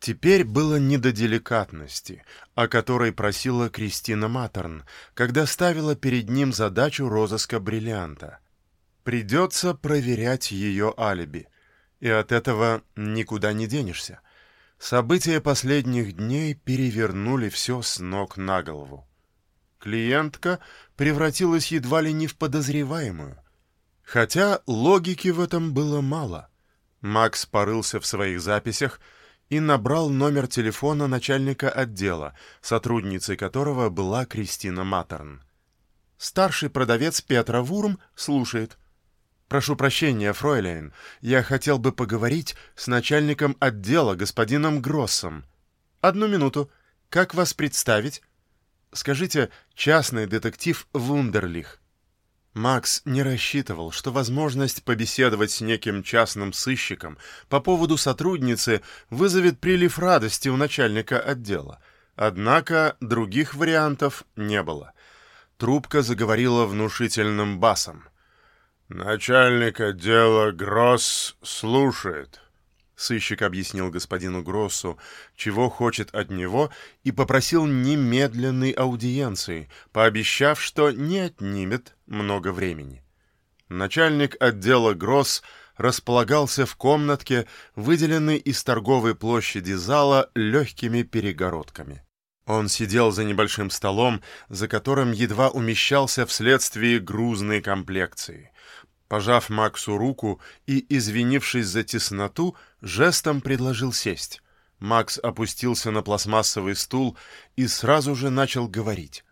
Теперь было не до деликатности, о которой просила Кристина Матерн, когда ставила перед ним задачу розыска бриллианта. Придется проверять ее алиби, и от этого никуда не денешься. События последних дней перевернули все с ног на голову. Клиентка превратилась едва ли не в подозреваемую. Хотя логики в этом было мало. Макс порылся в своих записях, и набрал номер телефона начальника отдела, сотрудницей которого была Кристина Матерн. Старший продавец Петра Вурм слушает. «Прошу прощения, фройлейн, я хотел бы поговорить с начальником отдела, господином Гроссом. Одну минуту. Как вас представить? Скажите, частный детектив Вундерлих. Макс не рассчитывал, что возможность побеседовать с неким частным сыщиком по поводу сотрудницы вызовет прилив радости у начальника отдела. Однако других вариантов не было. Трубка заговорила внушительным басом. «Начальник отдела Гросс слушает». Сыщик объяснил господину Гроссу, чего хочет от него, и попросил немедленной аудиенции, пообещав, что не отнимет много времени. Начальник отдела Гросс располагался в комнатке, выделенной из торговой площади зала легкими перегородками. Он сидел за небольшим столом, за которым едва умещался вследствие грузной комплекции. Пожав Максу руку и извинившись за тесноту, жестом предложил сесть. Макс опустился на пластмассовый стул и сразу же начал говорить.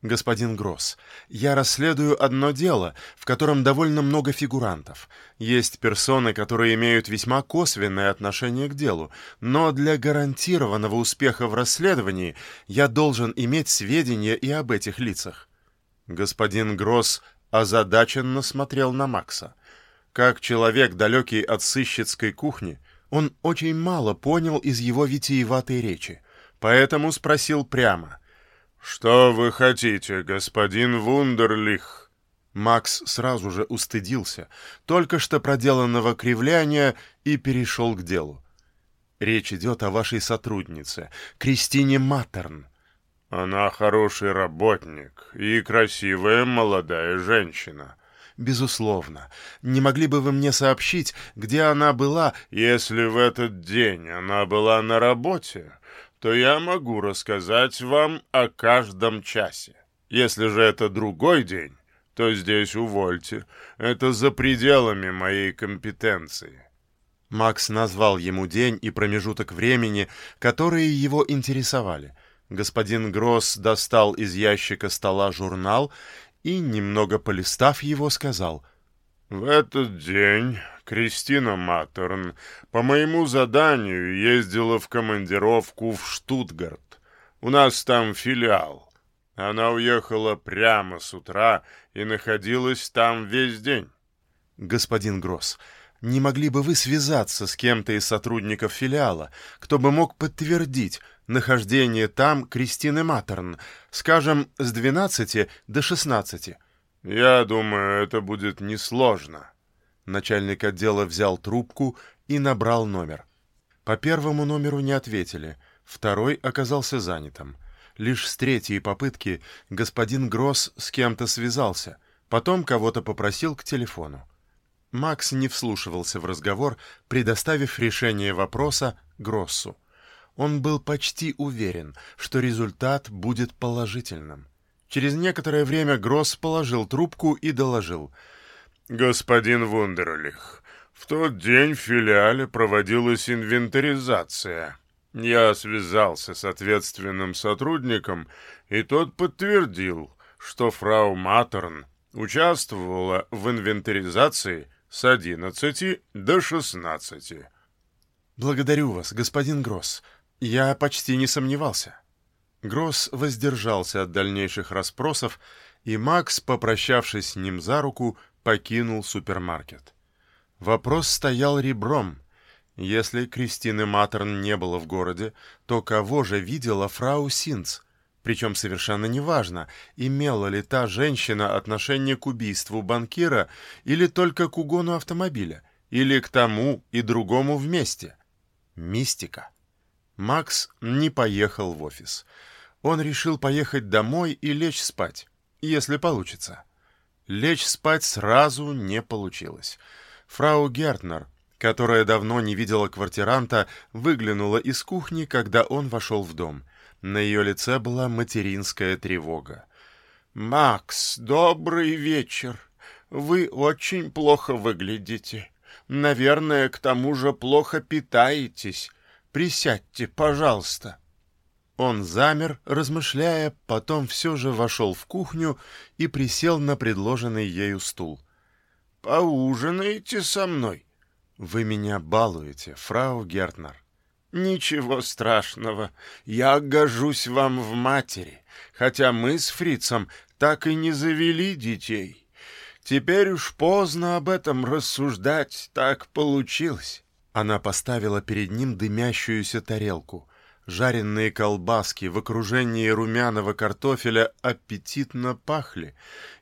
«Господин Гросс, я расследую одно дело, в котором довольно много фигурантов. Есть персоны, которые имеют весьма косвенное отношение к делу, но для гарантированного успеха в расследовании я должен иметь сведения и об этих лицах». Господин Гросс озадаченно смотрел на Макса. Как человек, далекий от сыщицкой кухни, он очень мало понял из его витиеватой речи, поэтому спросил прямо. «Что вы хотите, господин Вундерлих?» Макс сразу же устыдился, только что проделанного кривляния, и перешел к делу. «Речь идет о вашей сотруднице, Кристине Маттерн. Она хороший работник и красивая молодая женщина. Безусловно. Не могли бы вы мне сообщить, где она была? Если в этот день она была на работе, то я могу рассказать вам о каждом часе. Если же это другой день, то здесь увольте. Это за пределами моей компетенции. Макс назвал ему день и промежуток времени, которые его интересовали — Господин Гросс достал из ящика стола журнал и, немного полистав его, сказал «В этот день Кристина Матерн по моему заданию ездила в командировку в Штутгарт. У нас там филиал. Она уехала прямо с утра и находилась там весь день». «Господин Гросс, не могли бы вы связаться с кем-то из сотрудников филиала, кто бы мог подтвердить, нахождение там Кристины Матерн, скажем, с 12 до 16. Я думаю, это будет несложно. Начальник отдела взял трубку и набрал номер. По первому номеру не ответили, второй оказался занятым. Лишь с третьей попытки господин Гросс с кем-то связался, потом кого-то попросил к телефону. Макс не вслушивался в разговор, предоставив решение вопроса Гроссу. Он был почти уверен, что результат будет положительным. Через некоторое время Гросс положил трубку и доложил. «Господин Вундерлих, в тот день в филиале проводилась инвентаризация. Я связался с ответственным сотрудником, и тот подтвердил, что фрау Матерн участвовала в инвентаризации с 11 до 16. «Благодарю вас, господин Гросс», я почти не сомневался. Гросс воздержался от дальнейших расспросов, и Макс, попрощавшись с ним за руку, покинул супермаркет. Вопрос стоял ребром. Если Кристины Матерн не было в городе, то кого же видела фрау Синц? Причем совершенно неважно, имела ли та женщина отношение к убийству банкира или только к угону автомобиля, или к тому и другому вместе. Мистика. Макс не поехал в офис. Он решил поехать домой и лечь спать, если получится. Лечь спать сразу не получилось. Фрау Гертнер, которая давно не видела квартиранта, выглянула из кухни, когда он вошел в дом. На ее лице была материнская тревога. «Макс, добрый вечер. Вы очень плохо выглядите. Наверное, к тому же плохо питаетесь. Присядьте, пожалуйста». Он замер, размышляя, потом все же вошел в кухню и присел на предложенный ею стул. «Поужинаете со мной?» «Вы меня балуете, фрау Гертнер». «Ничего страшного, я гожусь вам в матери, хотя мы с фрицем так и не завели детей. Теперь уж поздно об этом рассуждать, так получилось». Она поставила перед ним дымящуюся тарелку. Жареные колбаски в окружении румяного картофеля аппетитно пахли,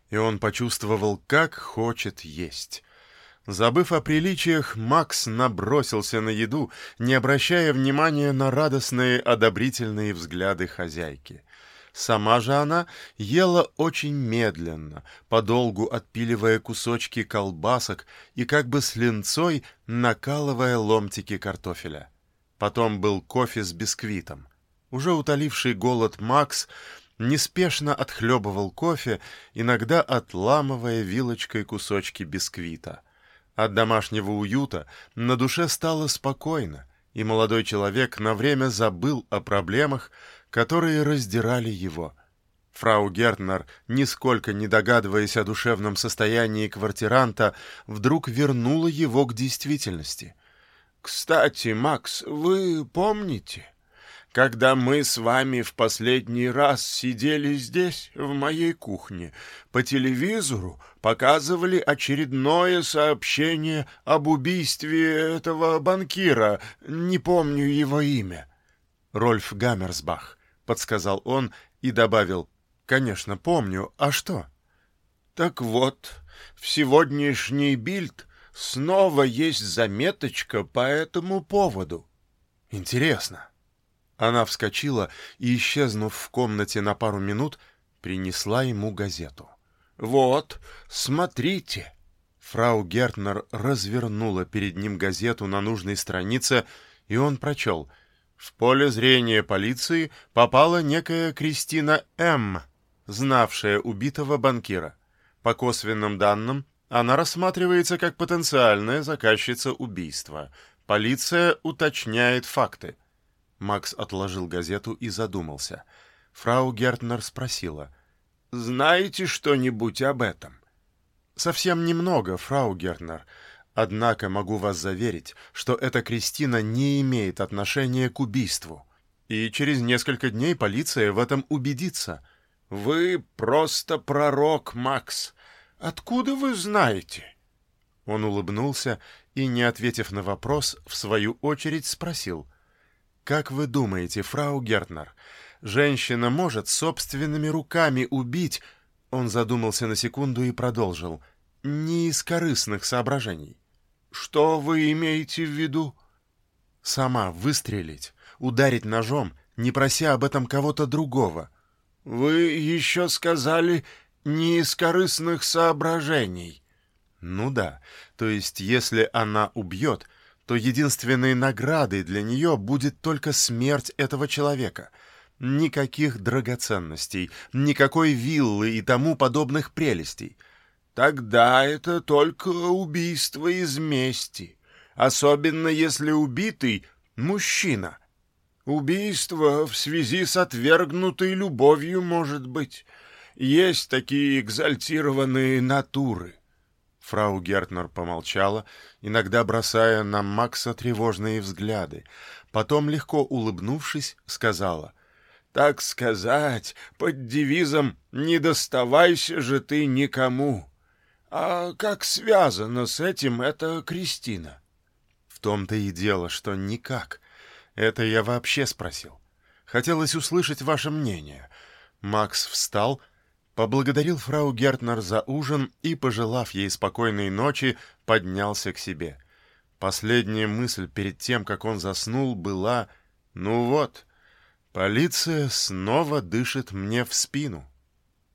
и он почувствовал, как хочет есть. Забыв о приличиях, Макс набросился на еду, не обращая внимания на радостные одобрительные взгляды хозяйки. Сама же она ела очень медленно, подолгу отпиливая кусочки колбасок и как бы с линцой накалывая ломтики картофеля. Потом был кофе с бисквитом. Уже утоливший голод Макс неспешно отхлебывал кофе, иногда отламывая вилочкой кусочки бисквита. От домашнего уюта на душе стало спокойно, и молодой человек на время забыл о проблемах, которые раздирали его. Фрау Гертнер, нисколько не догадываясь о душевном состоянии квартиранта, вдруг вернула его к действительности. «Кстати, Макс, вы помните, когда мы с вами в последний раз сидели здесь, в моей кухне, по телевизору показывали очередное сообщение об убийстве этого банкира, не помню его имя?» «Рольф Гаммерсбах», — подсказал он и добавил, «Конечно, помню. А что?» «Так вот, в сегодняшний бильд снова есть заметочка по этому поводу. Интересно». Она вскочила и, исчезнув в комнате на пару минут, принесла ему газету. «Вот, смотрите!» Фрау Гертнер развернула перед ним газету на нужной странице, и он прочел — в поле зрения полиции попала некая Кристина М., знавшая убитого банкира. По косвенным данным, она рассматривается как потенциальная заказчица убийства. Полиция уточняет факты. Макс отложил газету и задумался. Фрау Гертнер спросила. «Знаете что-нибудь об этом?» «Совсем немного, фрау Гертнер. Однако могу вас заверить, что эта Кристина не имеет отношения к убийству. И через несколько дней полиция в этом убедится. Вы просто пророк, Макс. Откуда вы знаете? Он улыбнулся и, не ответив на вопрос, в свою очередь спросил. «Как вы думаете, фрау Гертнер, женщина может собственными руками убить...» Он задумался на секунду и продолжил. «Не из корыстных соображений». «Что вы имеете в виду?» «Сама выстрелить, ударить ножом, не прося об этом кого-то другого». «Вы еще сказали не из корыстных соображений». «Ну да, то есть если она убьет, то единственной наградой для нее будет только смерть этого человека». Никаких драгоценностей, никакой виллы и тому подобных прелестей. Тогда это только убийство из мести, особенно если убитый — мужчина. Убийство в связи с отвергнутой любовью может быть. Есть такие экзальтированные натуры. Фрау Гертнер помолчала, иногда бросая на Макса тревожные взгляды. Потом, легко улыбнувшись, сказала, «Так сказать, под девизом «Не доставайся же ты никому». А как связано с этим эта Кристина? В том-то и дело, что никак. Это я вообще спросил. Хотелось услышать ваше мнение. Макс встал, поблагодарил фрау Гертнер за ужин и, пожелав ей спокойной ночи, поднялся к себе. Последняя мысль перед тем, как он заснул, была Ну вот, полиция снова дышит мне в спину.